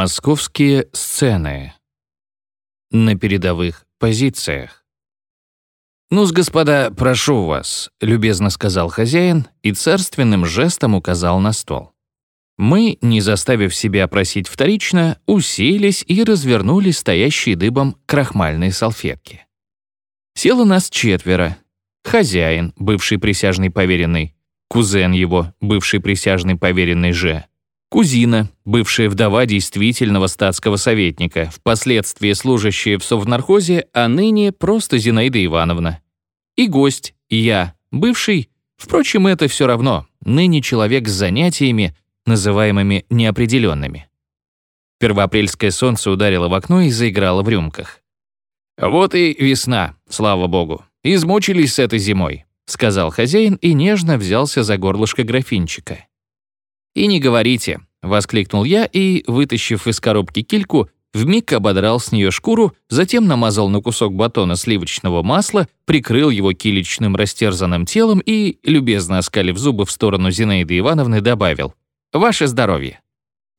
Московские сцены. На передовых позициях. «Ну-с, господа, прошу вас», — любезно сказал хозяин и царственным жестом указал на стол. Мы, не заставив себя просить вторично, уселись и развернули стоящие дыбом крахмальные салфетки. Село нас четверо. Хозяин, бывший присяжный поверенный, кузен его, бывший присяжный поверенный Ж, Кузина, бывшая вдова действительного статского советника, впоследствии служащая в совнархозе, а ныне просто Зинаида Ивановна. И гость, я, бывший, впрочем, это все равно, ныне человек с занятиями, называемыми неопределенными. Первоапрельское солнце ударило в окно и заиграло в рюмках. «Вот и весна, слава богу. Измучились с этой зимой», — сказал хозяин и нежно взялся за горлышко графинчика. «И не говорите», — воскликнул я и, вытащив из коробки кильку, вмиг ободрал с нее шкуру, затем намазал на кусок батона сливочного масла, прикрыл его киличным растерзанным телом и, любезно оскалив зубы в сторону Зинаиды Ивановны, добавил «Ваше здоровье».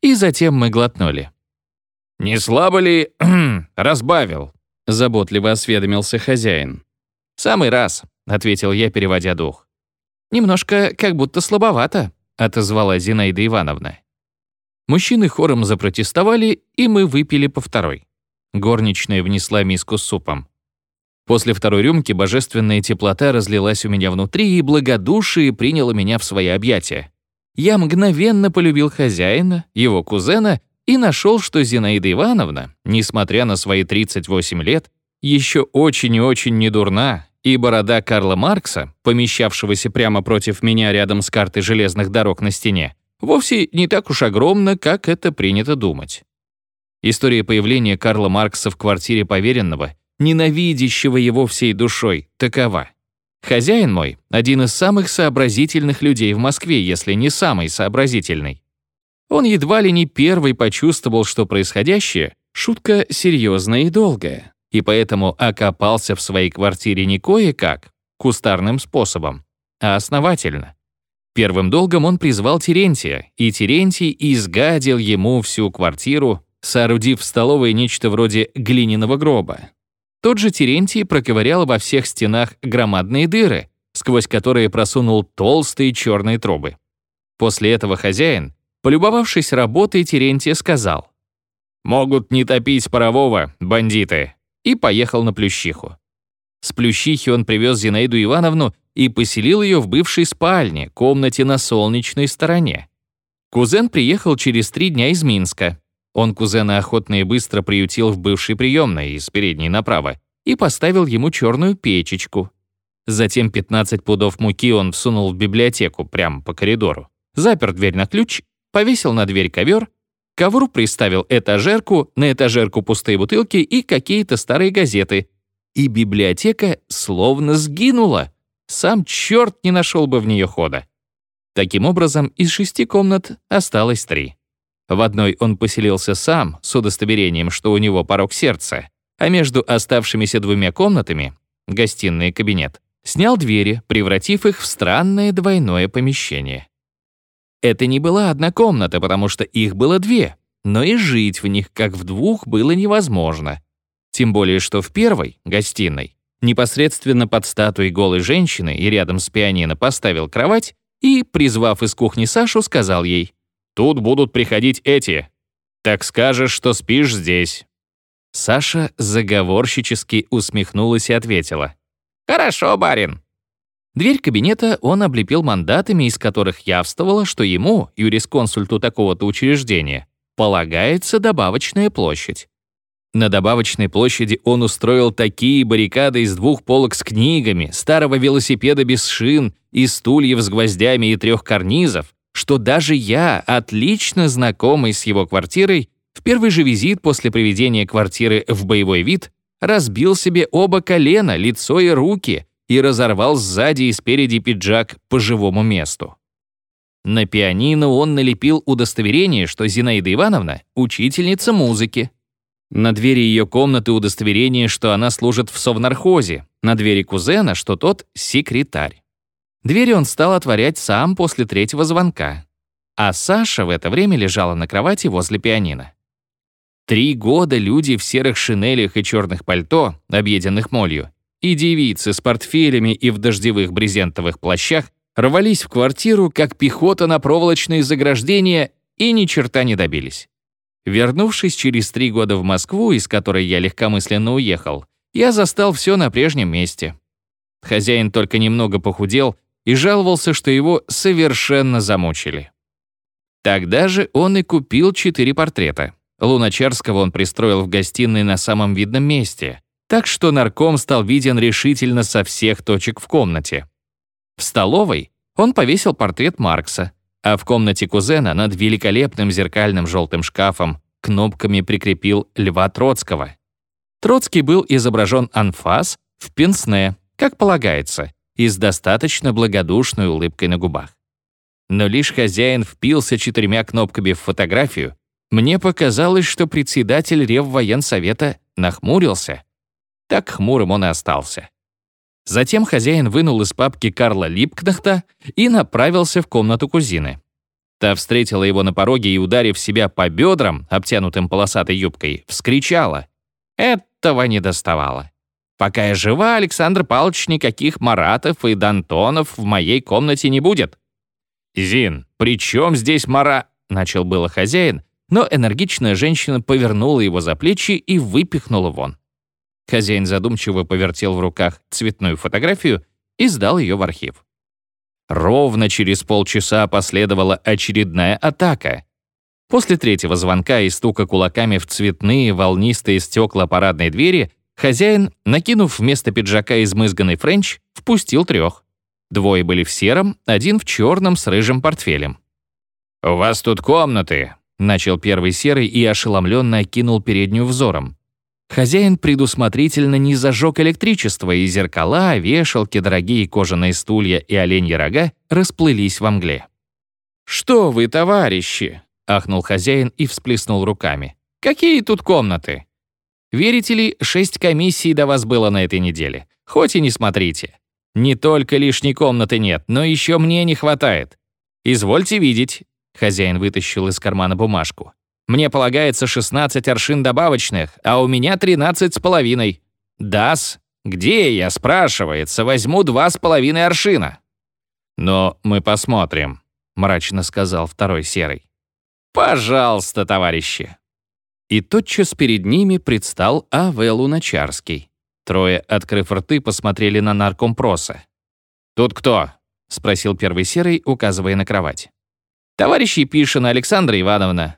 И затем мы глотнули. «Не слабо ли разбавил?» — заботливо осведомился хозяин. «Самый раз», — ответил я, переводя дух. «Немножко как будто слабовато», отозвала Зинаида Ивановна. Мужчины хором запротестовали, и мы выпили по второй. Горничная внесла миску с супом. После второй рюмки божественная теплота разлилась у меня внутри, и благодушие приняло меня в свои объятия. Я мгновенно полюбил хозяина, его кузена, и нашел, что Зинаида Ивановна, несмотря на свои 38 лет, еще очень и очень недурна и борода Карла Маркса, помещавшегося прямо против меня рядом с картой железных дорог на стене, вовсе не так уж огромна, как это принято думать. История появления Карла Маркса в квартире поверенного, ненавидящего его всей душой, такова. Хозяин мой — один из самых сообразительных людей в Москве, если не самый сообразительный. Он едва ли не первый почувствовал, что происходящее — шутка серьезная и долгая и поэтому окопался в своей квартире не кое-как, кустарным способом, а основательно. Первым долгом он призвал Терентия, и Терентий изгадил ему всю квартиру, соорудив в столовой нечто вроде глиняного гроба. Тот же Терентий проковырял во всех стенах громадные дыры, сквозь которые просунул толстые черные трубы. После этого хозяин, полюбовавшись работой, Терентия сказал, «Могут не топить парового, бандиты, и поехал на Плющиху. С Плющихи он привез Зинаиду Ивановну и поселил ее в бывшей спальне, комнате на солнечной стороне. Кузен приехал через три дня из Минска. Он кузена охотно и быстро приютил в бывшей приемной из передней направо и поставил ему черную печечку. Затем 15 пудов муки он всунул в библиотеку прямо по коридору, запер дверь на ключ, повесил на дверь ковер ковру приставил этажерку, на этажерку пустые бутылки и какие-то старые газеты. И библиотека словно сгинула. Сам черт не нашел бы в нее хода. Таким образом, из шести комнат осталось три. В одной он поселился сам, с удостоверением, что у него порог сердца, а между оставшимися двумя комнатами, гостиная и кабинет, снял двери, превратив их в странное двойное помещение. Это не была одна комната, потому что их было две, но и жить в них, как в двух, было невозможно. Тем более, что в первой, гостиной, непосредственно под статуей голой женщины и рядом с пианино поставил кровать и, призвав из кухни Сашу, сказал ей, «Тут будут приходить эти. Так скажешь, что спишь здесь». Саша заговорщически усмехнулась и ответила, «Хорошо, барин». Дверь кабинета он облепил мандатами, из которых явствовало, что ему, юрисконсульту такого-то учреждения, полагается добавочная площадь. На добавочной площади он устроил такие баррикады из двух полок с книгами, старого велосипеда без шин и стульев с гвоздями и трех карнизов, что даже я, отлично знакомый с его квартирой, в первый же визит после приведения квартиры в боевой вид разбил себе оба колена, лицо и руки — и разорвал сзади и спереди пиджак по живому месту. На пианино он налепил удостоверение, что Зинаида Ивановна — учительница музыки. На двери ее комнаты удостоверение, что она служит в совнархозе, на двери кузена, что тот — секретарь. Двери он стал отворять сам после третьего звонка. А Саша в это время лежала на кровати возле пианино. Три года люди в серых шинелях и черных пальто, объеденных молью, и девицы с портфелями и в дождевых брезентовых плащах рвались в квартиру, как пехота на проволочные заграждения, и ни черта не добились. Вернувшись через три года в Москву, из которой я легкомысленно уехал, я застал все на прежнем месте. Хозяин только немного похудел и жаловался, что его совершенно замучили. Тогда же он и купил четыре портрета. Луначарского он пристроил в гостиной на самом видном месте, так что нарком стал виден решительно со всех точек в комнате. В столовой он повесил портрет Маркса, а в комнате кузена над великолепным зеркальным желтым шкафом кнопками прикрепил Льва Троцкого. Троцкий был изображен анфас в пенсне, как полагается, и с достаточно благодушной улыбкой на губах. Но лишь хозяин впился четырьмя кнопками в фотографию, мне показалось, что председатель Реввоенсовета нахмурился. Так хмурым он и остался. Затем хозяин вынул из папки Карла Липкнахта и направился в комнату кузины. Та встретила его на пороге и, ударив себя по бедрам, обтянутым полосатой юбкой, вскричала. Этого не доставало. Пока я жива, Александр Павлович, никаких Маратов и Дантонов в моей комнате не будет. «Зин, при чем здесь Мара?» — начал было хозяин, но энергичная женщина повернула его за плечи и выпихнула вон. Хозяин задумчиво повертел в руках цветную фотографию и сдал ее в архив. Ровно через полчаса последовала очередная атака. После третьего звонка и стука кулаками в цветные волнистые стекла парадной двери хозяин, накинув вместо пиджака измызганный френч, впустил трех. Двое были в сером, один в черном с рыжим портфелем. «У вас тут комнаты», — начал первый серый и ошеломленно окинул переднюю взором. Хозяин предусмотрительно не зажег электричество, и зеркала, вешалки, дорогие кожаные стулья и оленьи рога расплылись во мгле. «Что вы, товарищи!» — ахнул хозяин и всплеснул руками. «Какие тут комнаты?» «Верите ли, шесть комиссий до вас было на этой неделе. Хоть и не смотрите. Не только лишней комнаты нет, но еще мне не хватает. Извольте видеть». Хозяин вытащил из кармана бумажку. Мне полагается 16 аршин добавочных, а у меня 13 с половиной. Дас, где я, спрашивается, возьму два с половиной аршина. Но мы посмотрим, мрачно сказал второй серый. Пожалуйста, товарищи. И тотчас перед ними предстал А.В. Луначарский. Трое, открыв рты, посмотрели на наркомпроса. «Тут кто?» — спросил первый серый, указывая на кровать. «Товарищ Епишина Александра Ивановна»,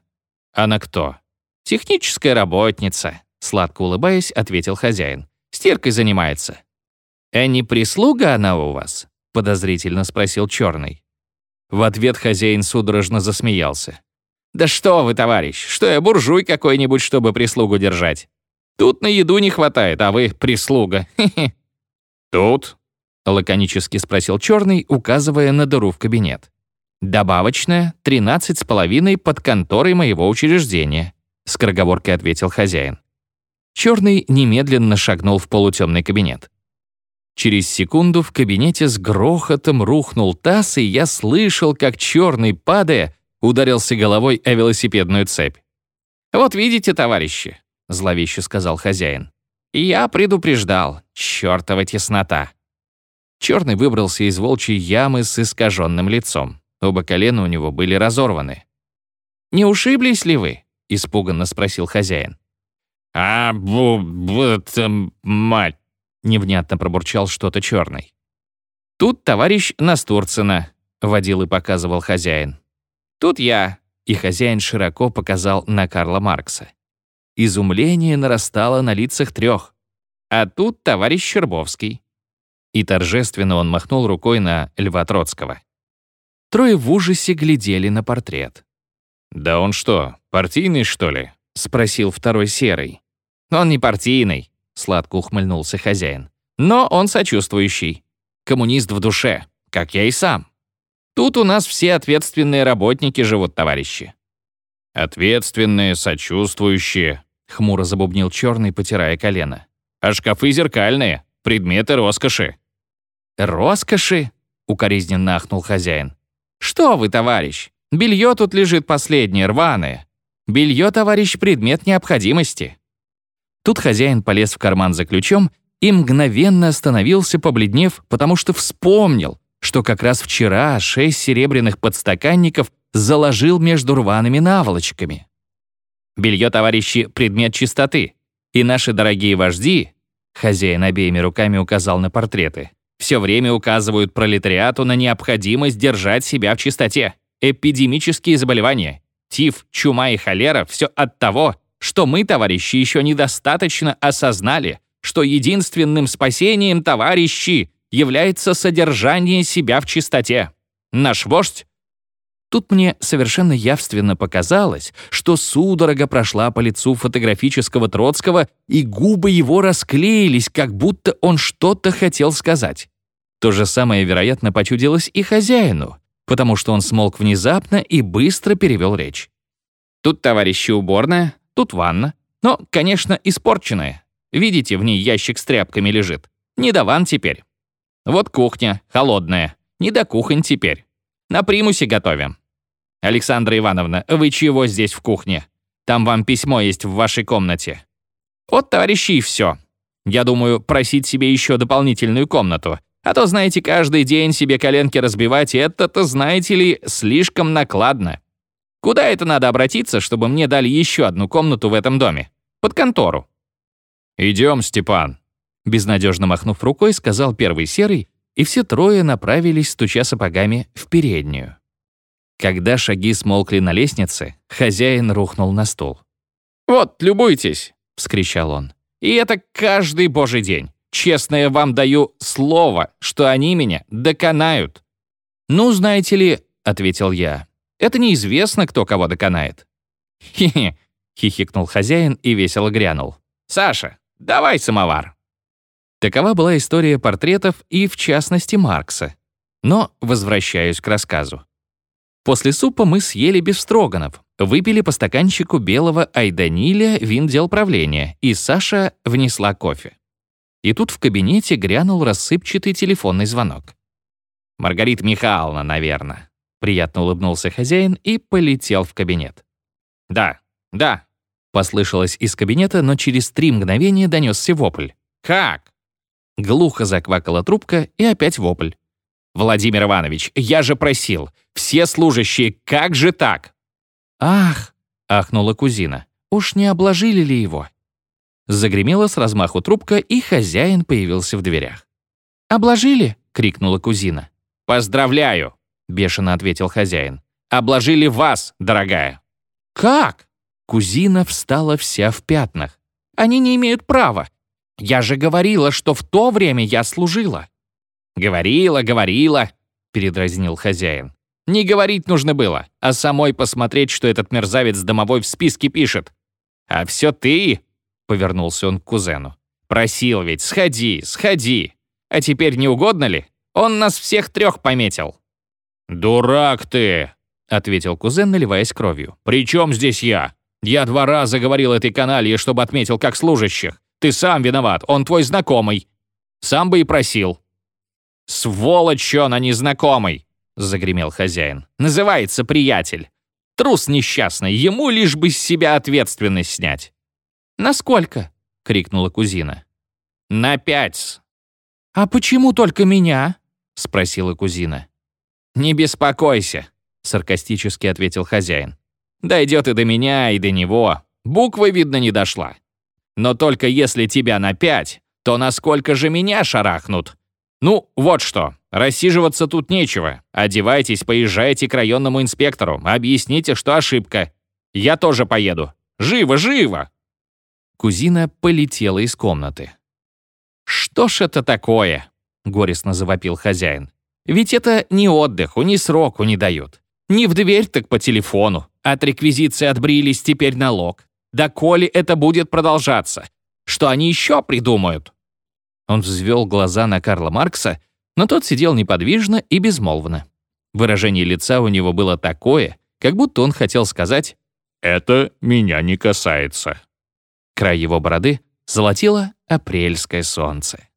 «Она кто?» «Техническая работница», — сладко улыбаясь, ответил хозяин. «Стиркой занимается». «А не прислуга она у вас?» — подозрительно спросил черный. В ответ хозяин судорожно засмеялся. «Да что вы, товарищ, что я буржуй какой-нибудь, чтобы прислугу держать? Тут на еду не хватает, а вы прислуга. «Тут?» — лаконически спросил черный, указывая на дыру в кабинет. «Добавочная, тринадцать с половиной под конторой моего учреждения», — скороговоркой ответил хозяин. Черный немедленно шагнул в полутемный кабинет. Через секунду в кабинете с грохотом рухнул таз, и я слышал, как черный, падая, ударился головой о велосипедную цепь. «Вот видите, товарищи», — зловеще сказал хозяин. «Я предупреждал. Чёртова теснота». Черный выбрался из волчьей ямы с искаженным лицом. Оба колена у него были разорваны. «Не ушиблись ли вы?» — испуганно спросил хозяин. «А, бу, бу, там, мать!» — невнятно пробурчал что-то черный. «Тут товарищ Настурцина», — водил и показывал хозяин. «Тут я», — и хозяин широко показал на Карла Маркса. Изумление нарастало на лицах трех. «А тут товарищ Щербовский». И торжественно он махнул рукой на Льва Троцкого. Трое в ужасе глядели на портрет. «Да он что, партийный, что ли?» — спросил второй серый. «Он не партийный», — сладко ухмыльнулся хозяин. «Но он сочувствующий. Коммунист в душе, как я и сам. Тут у нас все ответственные работники живут, товарищи». «Ответственные, сочувствующие», — хмуро забубнил черный, потирая колено. «А шкафы зеркальные, предметы роскоши». «Роскоши?» — укоризненно ахнул хозяин. «Что вы, товарищ? Белье тут лежит последнее, рваное. Белье, товарищ, предмет необходимости». Тут хозяин полез в карман за ключом и мгновенно остановился, побледнев, потому что вспомнил, что как раз вчера шесть серебряных подстаканников заложил между рваными наволочками. Белье, товарищи, предмет чистоты. И наши дорогие вожди, хозяин обеими руками указал на портреты, все время указывают пролетариату на необходимость держать себя в чистоте. Эпидемические заболевания, тиф, чума и холера — все от того, что мы, товарищи, еще недостаточно осознали, что единственным спасением, товарищи, является содержание себя в чистоте. Наш вождь Тут мне совершенно явственно показалось, что судорога прошла по лицу фотографического Троцкого, и губы его расклеились, как будто он что-то хотел сказать. То же самое, вероятно, почудилось и хозяину, потому что он смолк внезапно и быстро перевел речь. «Тут, товарищи, уборная, тут ванна, но, конечно, испорченная. Видите, в ней ящик с тряпками лежит. Не до ванн теперь. Вот кухня, холодная, не до кухонь теперь. На примусе готовим. «Александра Ивановна, вы чего здесь в кухне? Там вам письмо есть в вашей комнате». «Вот, товарищи, и все. Я думаю, просить себе еще дополнительную комнату. А то, знаете, каждый день себе коленки разбивать, это-то, знаете ли, слишком накладно. Куда это надо обратиться, чтобы мне дали еще одну комнату в этом доме? Под контору». «Идем, Степан», — безнадежно махнув рукой, сказал первый серый, и все трое направились, стуча сапогами, в переднюю. Когда шаги смолкли на лестнице, хозяин рухнул на стул. «Вот, любуйтесь!» — вскричал он. «И это каждый божий день. Честно я вам даю слово, что они меня доконают». «Ну, знаете ли», — ответил я, — «это неизвестно, кто кого доконает». «Хе-хе», — хихикнул хозяин и весело грянул. «Саша, давай самовар». Такова была история портретов и, в частности, Маркса. Но возвращаюсь к рассказу. После супа мы съели без строганов, выпили по стаканчику белого айданиля виндел правления, и Саша внесла кофе. И тут в кабинете грянул рассыпчатый телефонный звонок. «Маргарита Михайловна, наверное», — приятно улыбнулся хозяин и полетел в кабинет. «Да, да», — послышалось из кабинета, но через три мгновения донесся вопль. «Как?» Глухо заквакала трубка и опять вопль. «Владимир Иванович, я же просил, все служащие, как же так?» «Ах!» — ахнула кузина. «Уж не обложили ли его?» Загремела с размаху трубка, и хозяин появился в дверях. «Обложили?» — крикнула кузина. «Поздравляю!» — бешено ответил хозяин. «Обложили вас, дорогая!» «Как?» Кузина встала вся в пятнах. «Они не имеют права. Я же говорила, что в то время я служила». «Говорила, говорила», — передразнил хозяин. Не говорить нужно было, а самой посмотреть, что этот мерзавец домовой в списке пишет. «А все ты?» — повернулся он к кузену. «Просил ведь, сходи, сходи. А теперь не угодно ли? Он нас всех трех пометил». «Дурак ты!» — ответил кузен, наливаясь кровью. «При чем здесь я? Я два раза говорил этой каналье, чтобы отметил как служащих. Ты сам виноват, он твой знакомый. Сам бы и просил». «Сволочь он, а не знакомый!» — загремел хозяин. «Называется приятель. Трус несчастный, ему лишь бы с себя ответственность снять». «Насколько?» — крикнула кузина. «На пять». «А почему только меня?» — спросила кузина. «Не беспокойся», — саркастически ответил хозяин. «Дойдет и до меня, и до него. Буква, видно, не дошла. Но только если тебя на пять, то насколько же меня шарахнут? Ну, вот что, рассиживаться тут нечего. Одевайтесь, поезжайте к районному инспектору, объясните, что ошибка. Я тоже поеду. Живо, живо!» Кузина полетела из комнаты. «Что ж это такое?» — горестно завопил хозяин. «Ведь это ни отдыху, ни сроку не дают. Не в дверь, так по телефону. От реквизиции отбрились теперь налог. Да коли это будет продолжаться? Что они еще придумают?» Он взвел глаза на Карла Маркса, но тот сидел неподвижно и безмолвно. Выражение лица у него было такое, как будто он хотел сказать «Это меня не касается». Край его бороды золотило апрельское солнце.